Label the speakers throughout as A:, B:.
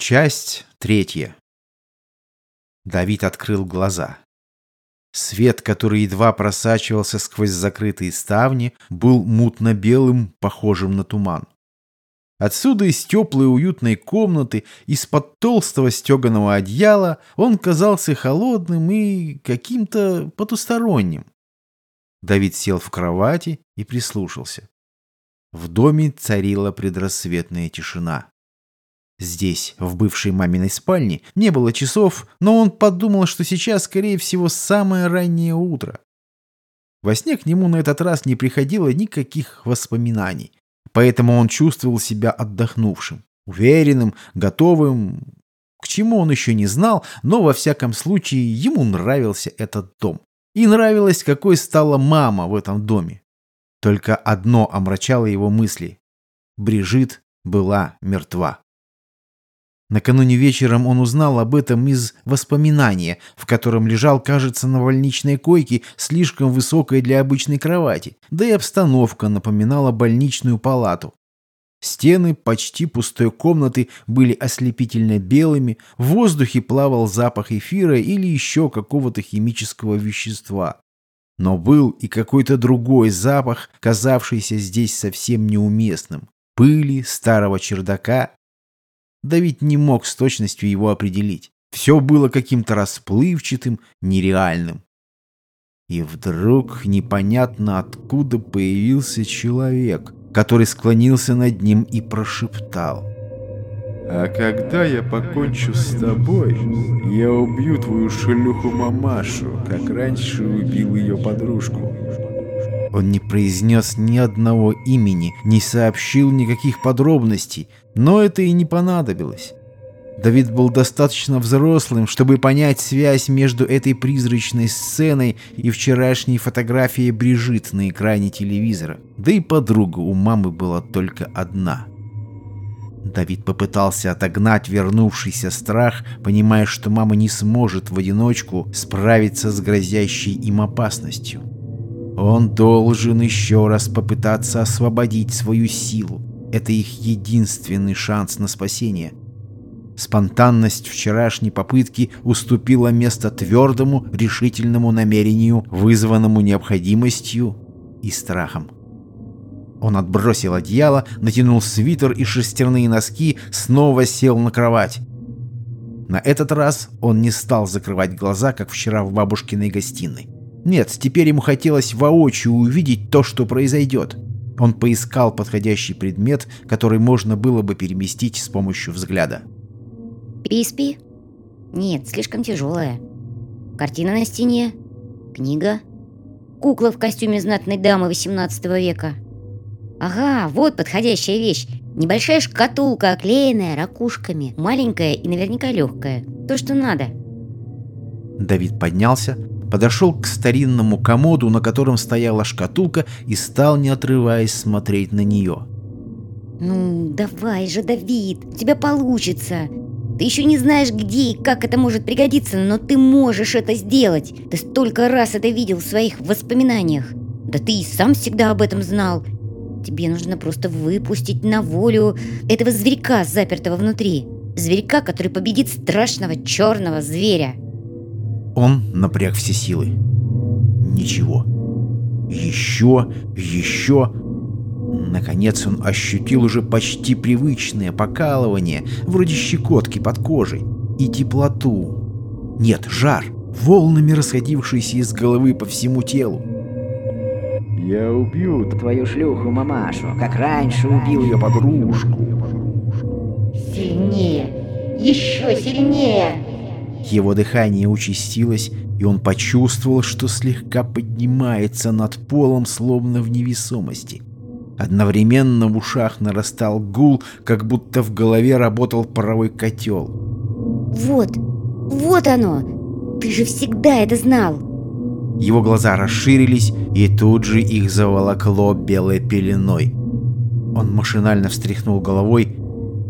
A: Часть третья. Давид открыл глаза. Свет, который едва просачивался сквозь закрытые ставни, был мутно-белым, похожим на туман. Отсюда из теплой уютной комнаты, из-под толстого стеганого одеяла, он казался холодным и каким-то потусторонним. Давид сел в кровати и прислушался. В доме царила предрассветная тишина. Здесь, в бывшей маминой спальне, не было часов, но он подумал, что сейчас, скорее всего, самое раннее утро. Во сне к нему на этот раз не приходило никаких воспоминаний, поэтому он чувствовал себя отдохнувшим, уверенным, готовым. К чему он еще не знал, но во всяком случае ему нравился этот дом. И нравилось, какой стала мама в этом доме. Только одно омрачало его мысли. Брижит была мертва. Накануне вечером он узнал об этом из воспоминания, в котором лежал, кажется, на больничной койке, слишком высокой для обычной кровати, да и обстановка напоминала больничную палату. Стены почти пустой комнаты были ослепительно белыми, в воздухе плавал запах эфира или еще какого-то химического вещества. Но был и какой-то другой запах, казавшийся здесь совсем неуместным. Пыли, старого чердака да ведь не мог с точностью его определить. Все было каким-то расплывчатым, нереальным. И вдруг непонятно откуда появился человек, который склонился над ним и прошептал.
B: «А когда я покончу с тобой, я убью твою шлюху мамашу, как раньше убил ее подружку».
A: Он не произнес ни одного имени, не сообщил никаких подробностей, но это и не понадобилось. Давид был достаточно взрослым, чтобы понять связь между этой призрачной сценой и вчерашней фотографией Брижит на экране телевизора. Да и подруга у мамы была только одна. Давид попытался отогнать вернувшийся страх, понимая, что мама не сможет в одиночку справиться с грозящей им опасностью. Он должен еще раз попытаться освободить свою силу. Это их единственный шанс на спасение. Спонтанность вчерашней попытки уступила место твердому, решительному намерению, вызванному необходимостью и страхом. Он отбросил одеяло, натянул свитер и шерстяные носки, снова сел на кровать. На этот раз он не стал закрывать глаза, как вчера в бабушкиной гостиной. Нет, теперь ему хотелось воочию увидеть то, что произойдет. Он поискал подходящий предмет, который можно было бы переместить с помощью взгляда.
C: Писпи? Нет, слишком тяжелая. Картина на стене? Книга? Кукла в костюме знатной дамы 18 века? Ага, вот подходящая вещь. Небольшая шкатулка, оклеенная ракушками. Маленькая и наверняка легкая. То, что надо.
A: Давид поднялся, подошел к старинному комоду, на котором стояла шкатулка, и стал, не отрываясь, смотреть на нее.
C: «Ну, давай же, Давид, у тебя получится. Ты еще не знаешь, где и как это может пригодиться, но ты можешь это сделать. Ты столько раз это видел в своих воспоминаниях. Да ты и сам всегда об этом знал. Тебе нужно просто выпустить на волю этого зверька, запертого внутри. Зверька, который победит страшного черного зверя».
A: Он напряг все силы. Ничего. Еще, еще. Наконец он ощутил уже почти привычное покалывание, вроде щекотки под кожей, и теплоту. Нет, жар, волнами расходившийся из головы по всему телу.
B: «Я убью
D: твою шлюху мамашу, как раньше убил
A: ее подружку».
E: «Сильнее! Еще сильнее!»
A: Его дыхание участилось, и он почувствовал, что слегка поднимается над полом, словно в невесомости. Одновременно в ушах нарастал гул, как будто в голове работал паровой котел.
C: «Вот, вот оно! Ты же всегда это знал!»
A: Его глаза расширились, и тут же их заволокло белой пеленой. Он машинально встряхнул головой,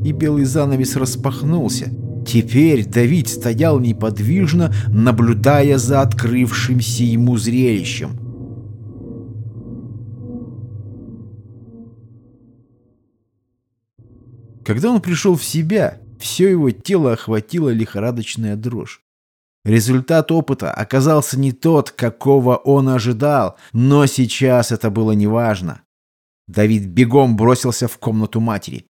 A: и белый занавес распахнулся. Теперь Давид стоял неподвижно, наблюдая за открывшимся ему зрелищем. Когда он пришел в себя, Все его тело охватила лихорадочная дрожь. Результат опыта оказался не тот, какого он ожидал, но сейчас это было неважно. Давид бегом бросился в комнату матери.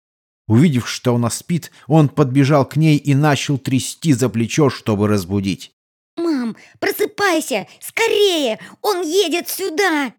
A: Увидев, что она спит, он подбежал к ней и начал трясти за плечо, чтобы разбудить.
C: Мам, просыпайся! Скорее! Он едет сюда!